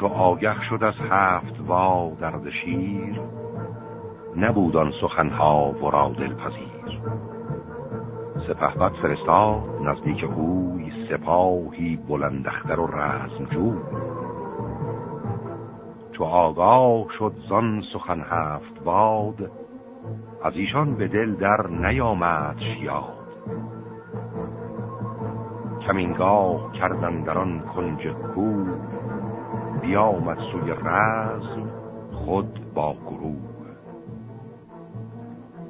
چو آگه شد از هفت وا درد شیر نبود آن سخنها ورا دلپذیر سپه بد فرستاد نزدیک اوی سپاهی بلندختر و رزمجوی چو آگاه شد زان سخن هفت باد از ایشان به دل در نیامد یاد کمینگاه کردن در آن کنج کو بیامد سوی رزم خود با گروه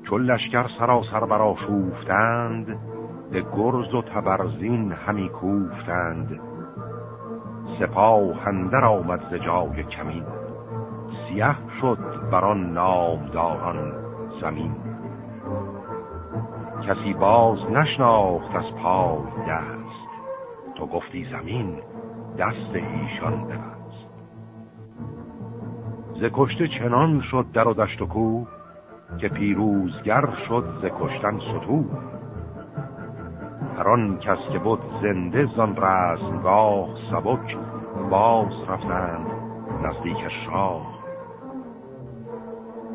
چون لشکر سراسر برا شوفتند به گرز و تبرزین همی کوفتند. سپاه اندر آمد ز جای کمین سیه شد بر آن نامداران زمین. کسی باز نشناخت از پای دست. تو گفتی زمین دست ایشان ببست ز کشته چنان شد در و دشت و کوه که پیروزگر شد ز کشتن ستو. هر آن کس که بود زنده زان رزمگاه سبک باز رفتند نزدیک شاه.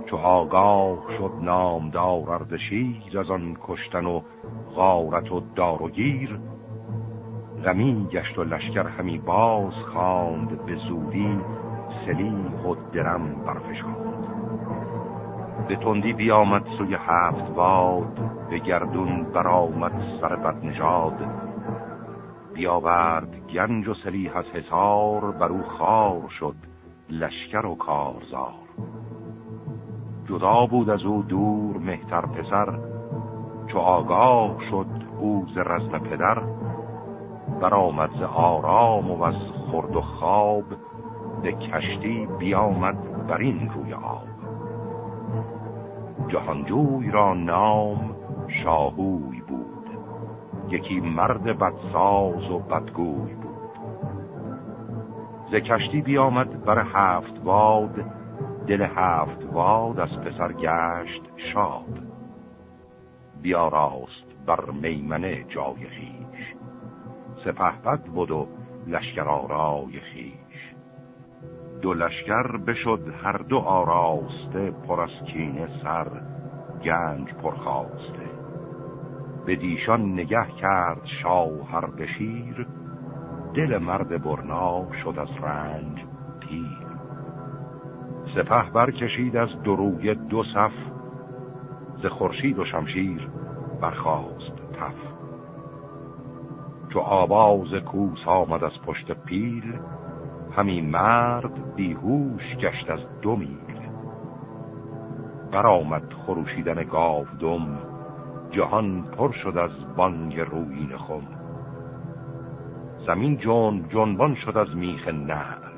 چو آگاه شد نامدار اردشیر از آن کشتن و غارت و دار و گیر غمی گشت و لشکر همی باز خواند به زودی سلیح و درم برفشاند به تندی بیامد سوی هفت باد به گردون برآمد سر بد نژاد بیاورد گنج و سلیح از بر او خار شد لشکر و کارزار. جدا بود از او دور مهتر پسر چو آگاه شد او ز رزم پدر. برآمد ز آرام و از خورد و خواب به کشتی بیامد بر این روی آب. جهانجوی را نام شاهوی بود. یکی مرد بدساز و بدگوی بود. ز کشتی بیامد بر هفت واد دل هفت واد از پسر گشت شاد. بیاراست بر میمنه جای خیش سپه بد بود و لشکر آرای خیش دو لشکر بشد هر دو آراسته پر از کینه سر گنج پرخواسته به دیشان نگه کرد شاه هر بشیر دل مرد برنا شد از رنج پیر. سپه برکشید از دروی دو صف ز خورشید و شمشیر برخاست تف. چو آواز کوس آمد از پشت پیل همی مرد بیهوش گشت از دو میل. برآمد خروشیدن گاودم جهان پر شد از بانگ روین خم. زمین جون جنبان شد از میخ نعل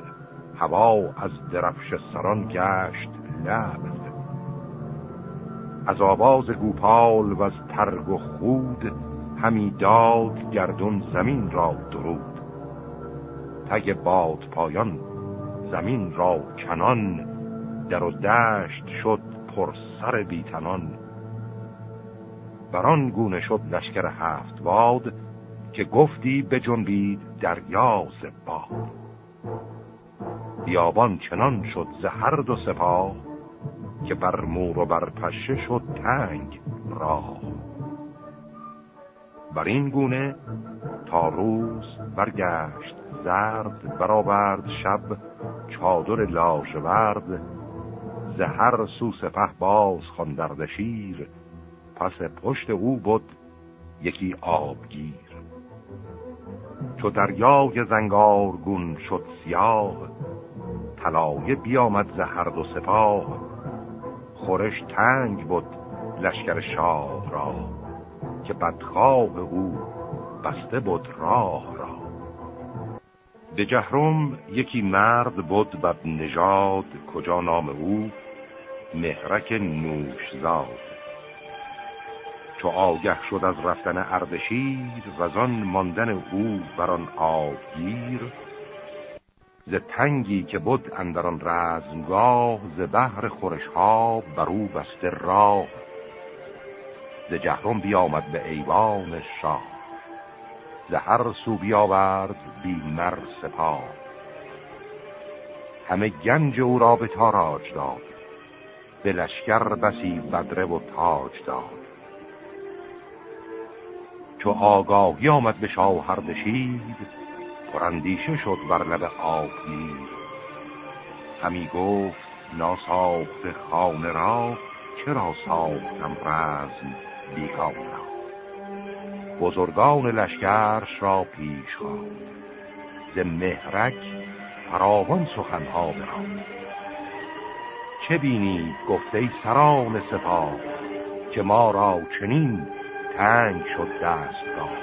هوا از درفش سران گشت لعل. از آواز گوپال و از ترگ و خود همی داد گردون زمین را درود. تگ باد پایان زمین را کنان در و دشت شد پر سر بیتنان. بران گونه شد لشکر هفت واد که گفتی به جنبید دریاز باد. بیابان چنان شد ز هر دو سپاه که بر مور و بر پشه شد تنگ راه. بر این گونه تا روز برگشت زرد برآورد شب چادر لاژورد ز هر سو سپه باز خواندرد شیر پس پشت او بود یکی آبگیر. چو دریای زنگارگون شد سیاه طلایه بیامد ز هر دو سپاه خورش تنگ بود لشکر شاه را که بدخواه او بسته بود راه را. به جهرم یکی مرد بود بد نژاد کجا نام او؟ مهرک نوشزاد. چو آگه شد از رفتن اردشیر و آن ماندن او بر آن آبگیر ز تنگی که بود اندران رزمگاه ز بحر خورشها بر او بسته راه. ز جهرم بیامد به ایوان شاه. ز هر سو بیاورد بی مر سپاه. همه گنج او را به تاراج داد به لشکر بسی بدره و تاج داد. چو آگاهی آمد به شاه هردشید پرندیشه شد بر لب آبگیر. همی گفت ناساخت خانه را چرا ساختم رزم بیگانه؟ بزرگان لشکرش را پیش خواند ز مهرک فراوان سخنها برا چه بینید؟ گفته سران سپاه که ما را چنین تنگ شد دستگاه.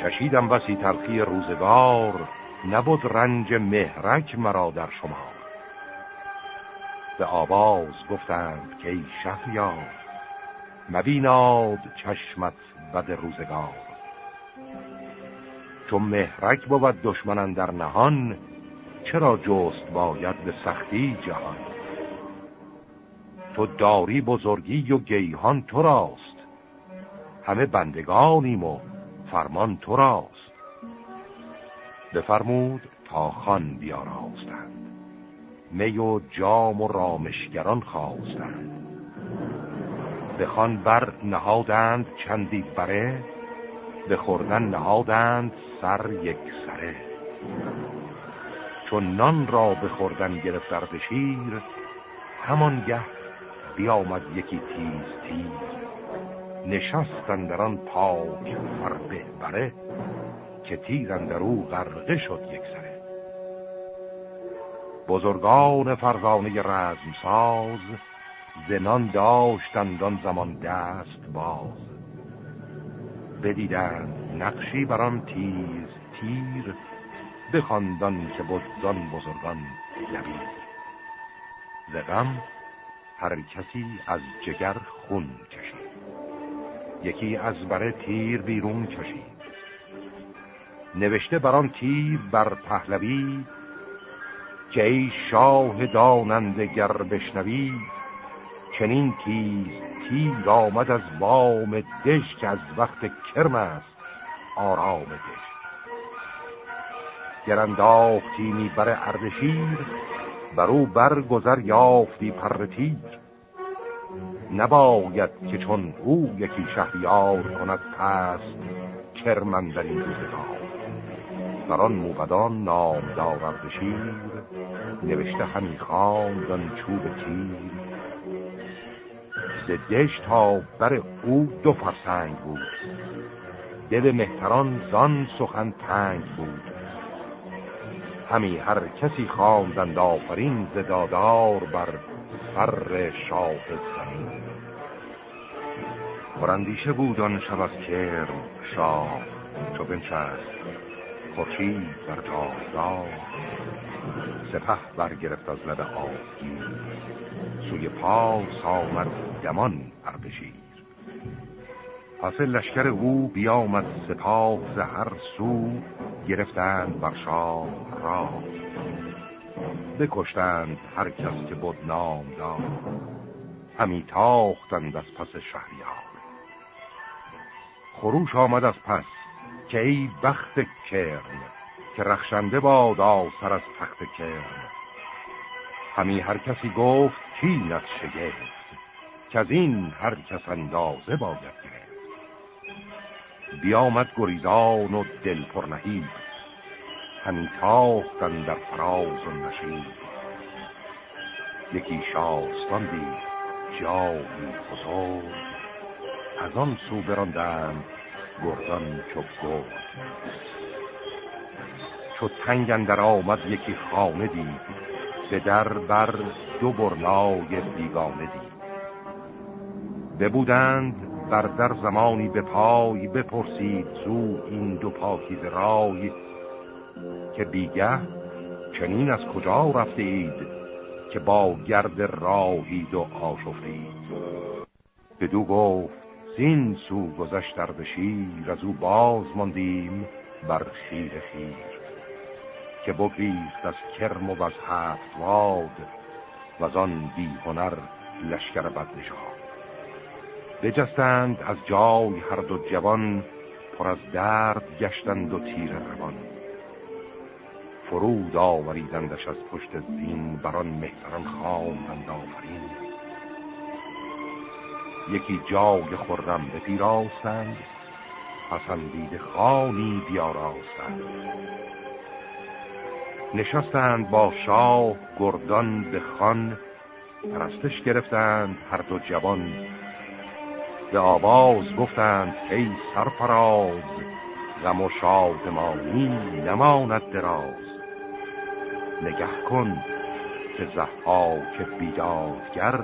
چشیدم بسی تلخی روزگار نبود رنج مهرک مرا در شما به آواز گفتند که ای مبیناد چشمت بد روزگار. چون مهرک بود دشمنان در نهان چرا جست باید به سختی جهان؟ تو داری بزرگی و گیهان تو راست همه بندگانیم و فرمان تو راست. بفرمود تا خان بیاراستند می و جام و رامشگران خواستند. به خان بر نهادند چندی بره به خوردن نهادند سر یک سره. چون نان را به خوردن گرفت در شیر همانگه بیامد یکی تیز تیز. نشستن در آن پاک فربه بره که تیرن در او غرقه شد یک سره. بزرگان فرزانه رزم ساز زنان داشتند آن زمان دست باز. بدیدند نقشی بران تیز تیر بخواندان که بزرگان بزرگان لبید. زغم هر کسی از جگر خون کشید. یکی از بره تیر بیرون کشید. نوشته بران تیر بر پهلوی که ای شاه داننده گر بشنوی چنین تیز تیر آمد از بام دش که از وقت کرم است آرام دش گرنداختی می بر اردشیر بر او برگذر یافتی پر تیر. نباید که چون او یکی شهریار کند پست کرمن در این روزگار. بر آن موبدان نامدار اردشیر نوشته همی خواند چوب تیر. ز دش تا بر او دو فرسنگ بود. دل مهتران زان سخن تنگ بود. همی هر کسی خواندند آفرین ز دادار بر فر شاه زمین. پرندیشه بود آن شب از کرم شاه چو بنشست خورشید بر جایگاه. سپه برگرفت از لب آبگیر سوی پاس آمد دمان اردشیر پس لشکر او بیامد سپاه ز هر سو گرفتند بر شاه را بکشتند هر کس که بود نام داد. همی تاختند از پس شهریار. خروش آمد از پس که ای بخت کرن که رخشنده باد سر از تخت کرن. همی هر کسی گفت کینت شگفت که از این هر کس اندازه باید گرفت. بیامد گریزان و دل پرنهی همی تاختن در فراز و نشید یکی شاستان دید جایی بزرگ از آن سو براندند گردان چو گرد چو تنگ در آمد یکی خانه دید به در بر دو برنای بیگانه دید. ببودند بر در زمانی به پای بپرسید زو این دو پاکیز رای که بیگه چنین از کجا رفته اید که با گرد راهید و آشفتید. بدو گفت زین سو گذشت در بشیر از او باز ماندیم بر خیر خیر. که بگریخت از کرم و از هفت واد و از آن بی هنر لشکر بد نشاد بجستند از جای هر دو جوان پر از درد گشتند و تیر روان. فرود آوریدندش از پشت زین بران مهتران خواندند آفرین. یکی جای خورم به پیراستند پسندید خانی بیاراستند. نشستند با شاه گردان به خان پرستش گرفتند هر دو جوان. به آواز گفتند ای سرفراز غم و شادمانی نماند دراز. نگه کن که که بیدادگر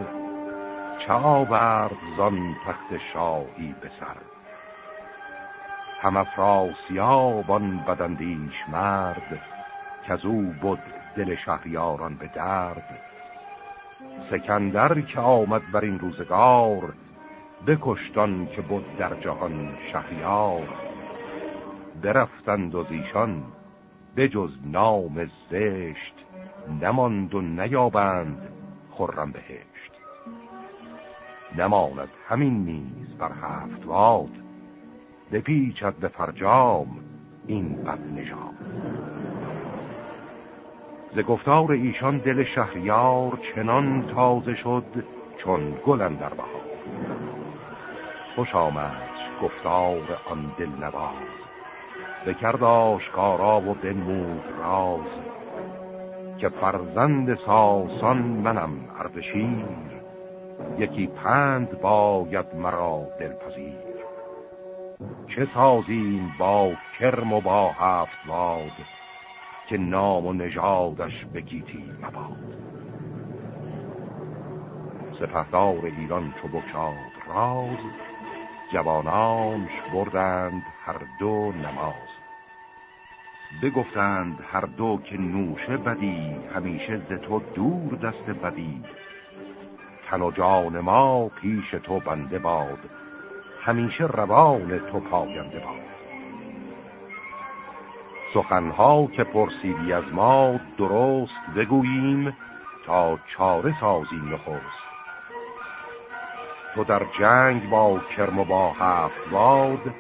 چه آورد زان تخت شاهی به سر. هم افراسیابان بدندیش مرد که از او بود دل شهریاران به درد. سکندر که آمد بر این روزگار بکشتان که بود در جهان شهریار. برفتند و زیشان بجز نام زشت نماند و نیابند خرم بهشت. نماند همین نیز بر هفت واد بپیچد به فرجام این بد نژاد ز گفتار ایشان دل شهریار چنان تازه شد چون گلن در بهار. خوش آمد گفتار آن دل نواز بکرد آشکارا و بنمود راز که فرزند ساسان منم اردشیر یکی پند باید مرا دلپذیر. چه سازیم با کرم و با هفت واد که نام و نژادش بگیتی مباد. سپهدار ایران چو بکشاد راز جوانانش بردند هر دو نماز. بگفتند هر دو که نوشه بدی همیشه ز تو دور دست بدی. تن و جان ما پیش تو بنده باد همیشه روان تو پاینده باد. سخنها که پرسیدی از ما درست بگوییم تا چاره سازیم نخست. تو در جنگ با کرم و با هفت واد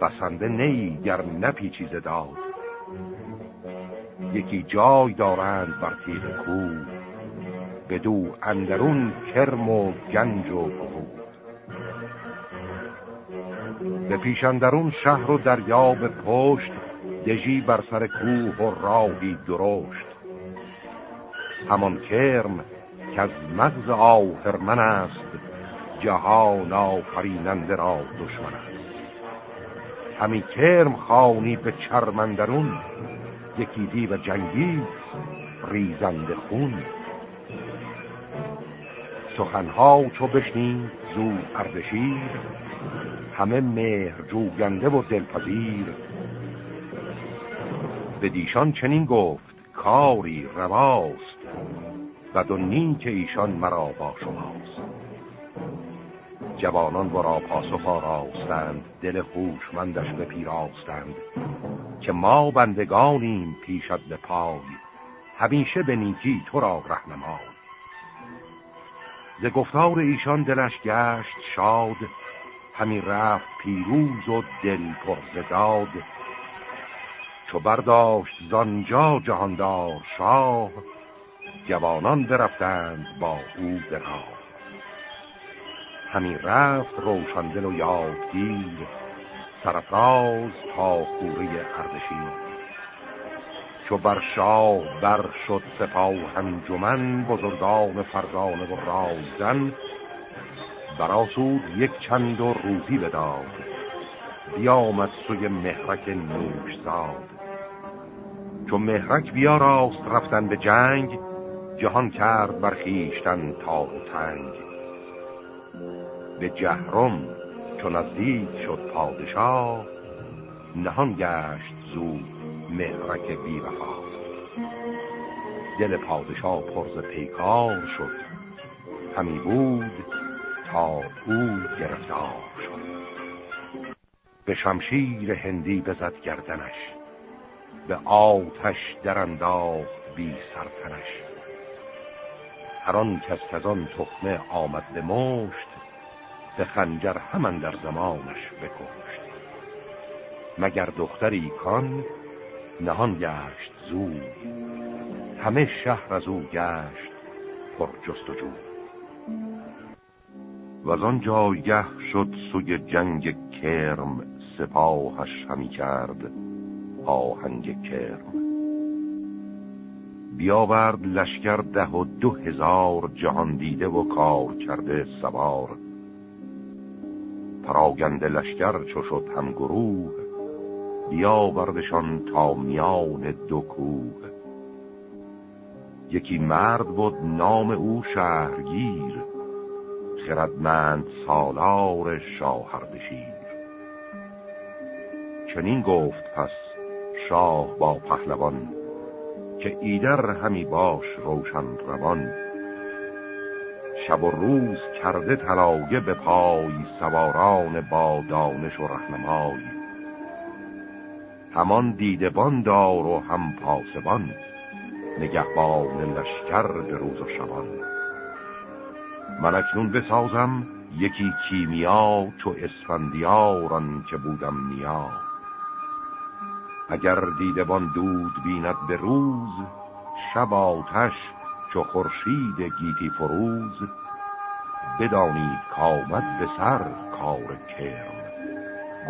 بسنده نی گر نپیچیز داد. یکی جای دارند بر تیر کو بدو اندرون کرم و گنج و بود به پیشندرون شهر و دریا به پشت دژی بر سر کوه و راهی درشت. همان کرم که از مغز آهرمن است جهان آفریننده را دشمن است. همی کرم خانی به چرمندرون یکی دیو جنگی ریزنده خون. سخنها چو بشنید زود اردشیر همه مهر جوگنده و دلپذیر به دیشان چنین گفت کاری رواست و دو که ایشان مرا با شماست. جوانان ورا پاسخ آراستند دل خوشمندش به پیراستند که ما بندگانیم پیشت به پای همیشه به نیکی تو را رهنمای. ز گفتار ایشان دلش گشت شاد همی رفت پیروز و دل پرزداد چو برداشت زانجا جهاندار شاه جوانان برفتند با او به راه. همی رفت روشندل و یادگیر سرفراز تا خوره اردشیر. چو بر شاه بر شد سپاه انجمن بزرگان فرزانه و رازدن براسود یک چند و روزی بداد. بیامد سوی مهرک نوش زاد چو مهرک بیا راست رفتن به جنگ جهان کرد برخیشتن تا تنگ. به جهرم چون نزدیک شد پادشاه نهان گشت زود مهرک بی وفا دل پادشاه پرز پیکار شد همی بود تا او گرفتار شد. به شمشیر هندی بزد گردنش به آتش در انداخت بی سرتنش. هر آن کس از آن تخمه آمد به مشت به خنجر همان در زمانش بکشت. مگر دختری کان نهان گشت زود همه شهر از او گشت پر جست و جو. و آن جایگه شد سوی جنگ کرم سپاهش همی کرد. آهنگ کرم بیاورد لشکر ده و دو هزار جهان دیده و کار کرده سوار. پراگنده لشکر چو شد هم گروه بیاوردشان تا میان دو کوه. یکی مرد بود نام او شهرگیر خردمند سالار شاهردشیر چنین گفت پس شاه با پهلوان که ایدر همی باش روشن روان. شب و روز کرده تلاگه به پای سواران با دانش و رهنمای. همان دیدبان دار و هم پاسبان نگهبان لشکر به روز و شبان. من اکنون بسازم یکی کیمیا چو اسفندیاران که بودم نیا. اگر دیدبان دود بیند به روز شب آتش چو خورشید گیتی فروز بدانید کامد به سر کار کرم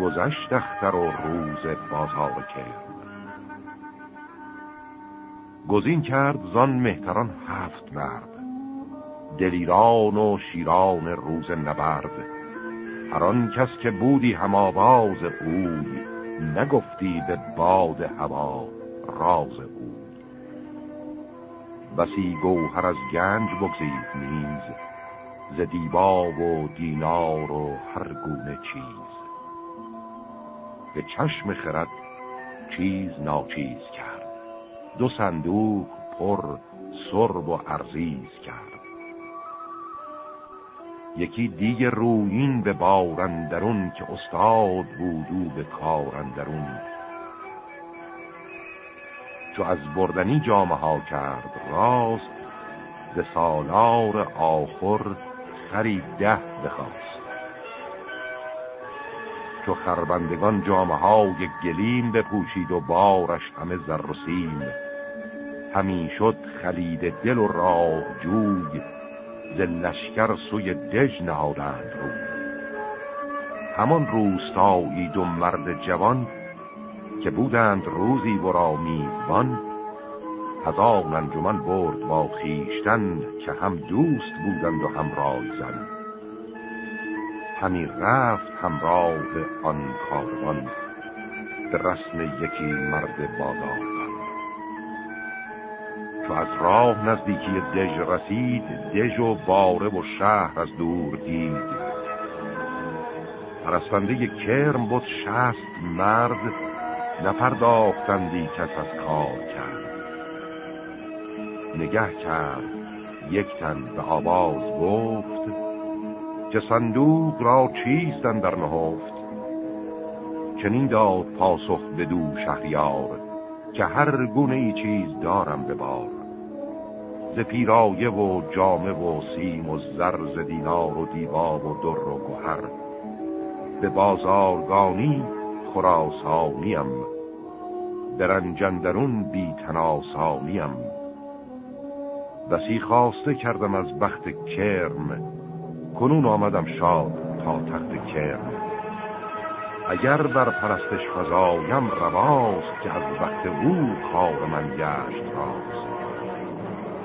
گذشت اختر و روز بازار کرم. گزین کرد زان مهتران هفت مرد دلیران و شیران روز نبرد. هر آن کس که بودی هم آواز اوی نگفتی به باد هوا راز او. بسی گوهر از گنج بگذید نیز ز دیبا و دینار و هر گونه چیز. به چشم خرد چیز ناچیز کرد دو صندوق پر سرب و ارزیز کرد. یکی دیگه روین به بارندرون که استاد بودو به کارندرون چو از بردنی جامه ها کرد راست ز سالار آخر خری ده بخواست. چو خربندگان جامه های گلیم بپوشید و بارش همه زر و سیم همی شد خلید دل و راه جوی ز لشکر سوی دژ نهادند رو. همان روستایی دو مرد جوان که بودند روزی ورا میزبان از آن انجمن برد با خیشتن که هم دوست بودند و هم رایزن همی رفت همراه آن کاروان به رسم یکی مرد بازار. چو از راه نزدیکی دژ رسید دژ و باره و شهر از دور دید. پرستنده کرم بود شست مرد نپرداختندی کس از کار کرد. نگه کرد یک تن به آواز گفت که صندوق را چیستن در نهفت. چنین داد پاسخ به دو شهریار که هر گونه ای چیز دارم به بار. ز پیرایه و جامه و سیم و زر ز دینار و دیبا و در و گوهر به بازارگانی خراسانیم درنجندرون بی تناسانیم بسی خواسته کردم از بخت کرم کنون آمدم شاد تا تخت کرم. اگر بر پرستش فضایم رواست که از وقت او کار من گشت راست.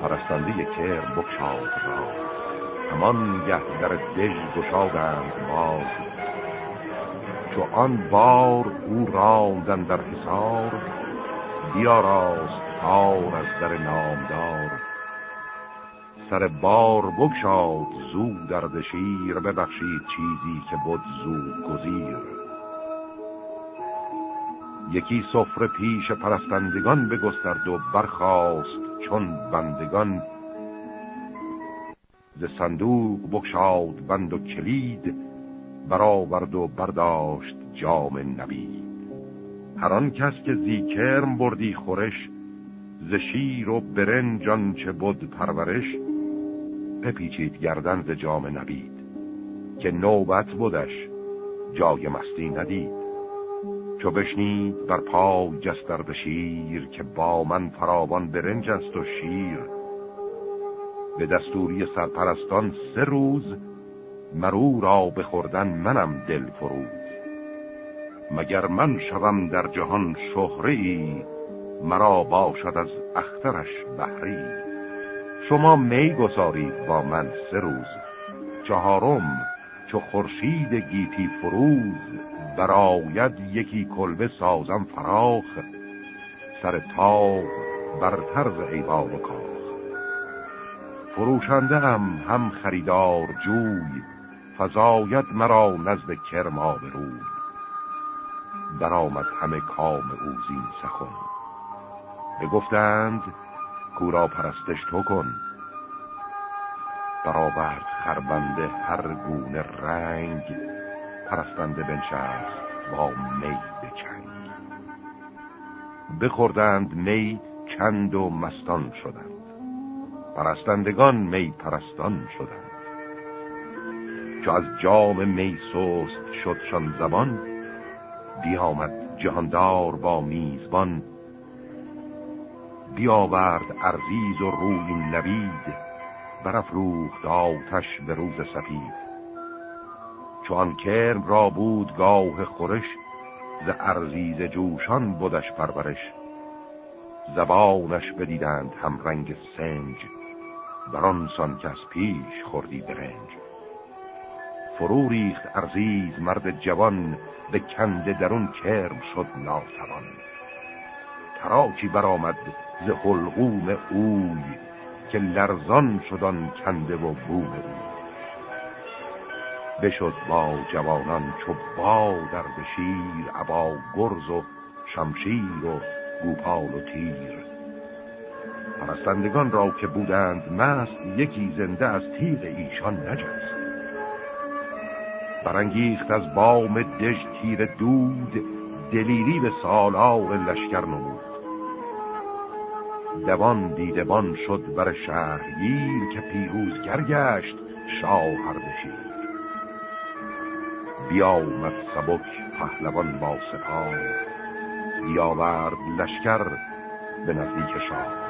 پرستنده کرم بکشاد را. همان گه در دژ گشادند باز. چو آن بار او راندن در حصار بیاراست تار از در نامدار. سر بار بکشاد زو در دشیر ببخشید چیزی که بود زو گزیر. یکی سفره پیش پرستندگان بگسترد و برخاست چون بندگان ز صندوق بکشاد بند و کلید برآورد و برداشت جام نبید. هر آن کس که زیکرم بردی خورش ز شیر و برنجان چه بود پرورش بپیچید گردن ز جام نبید. که نوبت بودش جای مستی ندید. چو بشنید بر پای جسترد شیر که با من فراوان برنج است و شیر. به دستوری سرپرستان سه روز مرو را بخوردن منم دل فروز. مگر من شوم در جهان شهری مرا باشد از اخترش بحری شما می گذارید با من سه روز. چهارم چو خورشید گیتی فروز براید یکی کلبه سازم فراخ سر تا بر طرز ایوان و کاخ. فروشنده هم هم خریدار جوی فضاید مرا نزد کرما به روی. برآمد همه کام او زین سخن. بگفتند کورا پرستش تو کن؟ برآورد خربنده هر گونه رنگ پرستنده بنشست با می بچنگ بخوردند می چند و مستان شدند. پرستندگان می پرستان شدند. چو از جام می سست شدشان زبان بیامد جهاندار با میزبان. بیاورد ارزیز و روی نبید برافروخت آتش به روز سفید. چون کرم را بود گاه خورش ز ارزیز جوشان بودش پرورش. زبانش بدیدند هم رنگ سنج برانسان که از پیش خوردی برنج فرو ریخت ارزیز مرد جوان به کنده درون کرم شد ناتوان. تراکی برآمد ز حلقوم اوی که لرزان شدن کنده و بوم او بشد با جوانان چو با در بشیر عبا گرز و شمشیر و گوپال و تیر. پرستندگان را که بودند مست یکی زنده از تیغ ایشان نجست. برانگیخت از بام دژ تیر دود دلیری به سالار لشکر نمود. دوان دیدبان شد بر شهرگیر که پیروز گشت شاه هر بشیر. بیامد سبک پهلوان با سپاه بیاورد لشکر به نزدیک شاه.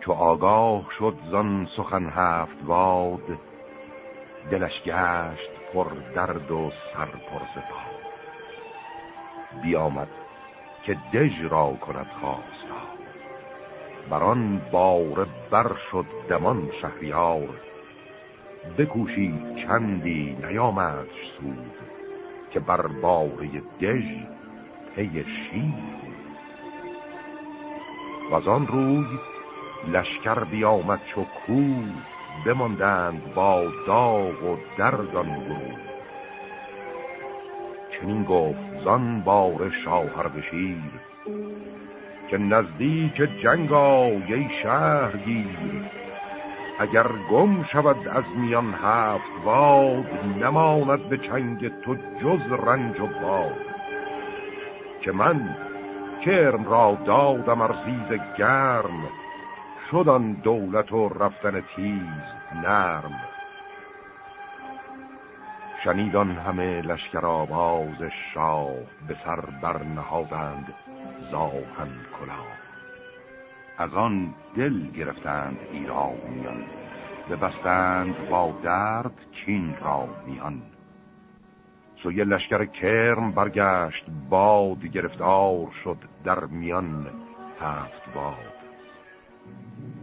چو آگاه شد زن سخن هفت واد دلش گشت پر درد و سر پر زپاد بیامد که دژ را کند خواستا. بران بار بر شد دمان شهریار بکوشید چندی نیامدش سود که بر باره دژ پی شیر. و آن روی لشکر بیامد چو کود بماندند با داغ و دردان گروه. چنین گفت زان بار شاهر بشیر که نزدیک جنگ آیه شهر گیر اگر گم شود از میان هفت باد نماند به چنگ تو جز رنج و باد. که من کرم را دادم ارزیز گرم شدن دولت و رفتن تیز نرم. شنیدان همه لشکر آواز شاه به سر برنهادند زاهن کلا از آن دل گرفتند ایرانیان ببستند با درد چین را میان. سوی لشکر کرم برگشت باد گرفتار شد در میان هفت باد.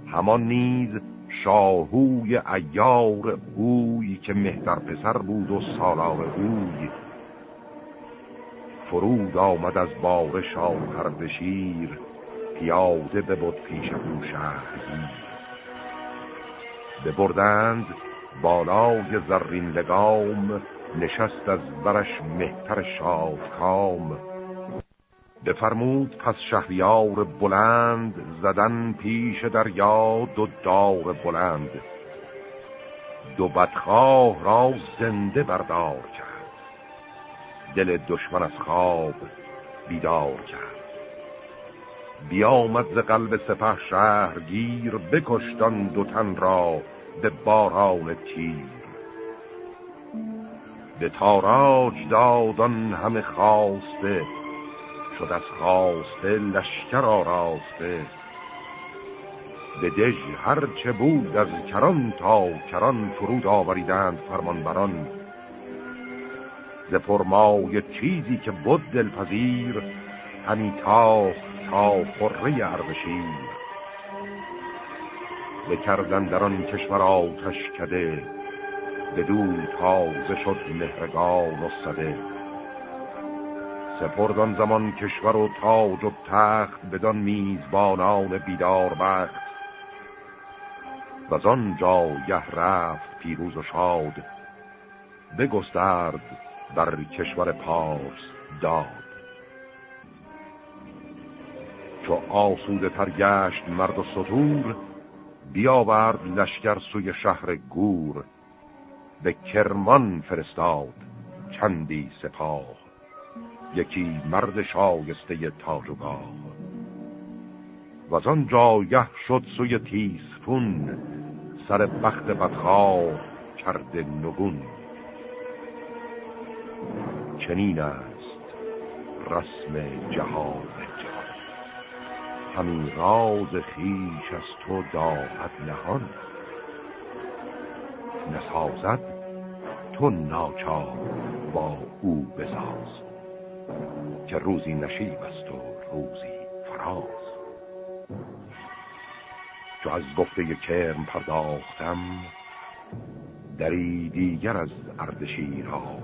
همان نیز شاهوی ایار اوی که مهتر پسر بود و سالار اوی فرود آمد از بار شاهر شیر پیاده بود پیش او شهرگیر. ببردند بالای زرین لگام نشست از برش مهتر شادکام بفرمود پس شهریار بلند زدن پیش دریا دو دار بلند. دو بدخواه را زنده بردار کرد. دل دشمن از خواب بیدار کرد. بیامد ز قلب سپه شهرگیر بکشتان دو تن را به باران تیر. به تاراج دادان همه خواسته شد از خواسته لشکر آراسته. به دژ هرچه بود از کران تا کران فرود آوریدند فرمانبران. ز پرمای چیزی که بود دلپذیر همی تاخت تا خره اردشیر بکردن در آن کشور آتش کده بدو تازه شد مهرگان و صده. سپردان زمان کشور و تاج و تخت بدان میزبانان بیدار بخت. و آن جایه رفت پیروز و شاد بگسترد بر کشور پارس داد. چو آسوده تر گشت مرد و سطور بیاورد لشکر سوی شهر گور به کرمان فرستاد چندی سپاه. یکی مرد شایسته تاج و گاه و از آن جایه شد سوی تیسفون سر بخت بدخواه کرده نگون. چنین است رسم جهان. جهان همین راز خیش از تو داهد نهان. نسازد تو ناچار با او بساز. که روزی نشیب است و روزی فراز. چو از گفته کرم پرداختم دری دیگر از اردشیر ها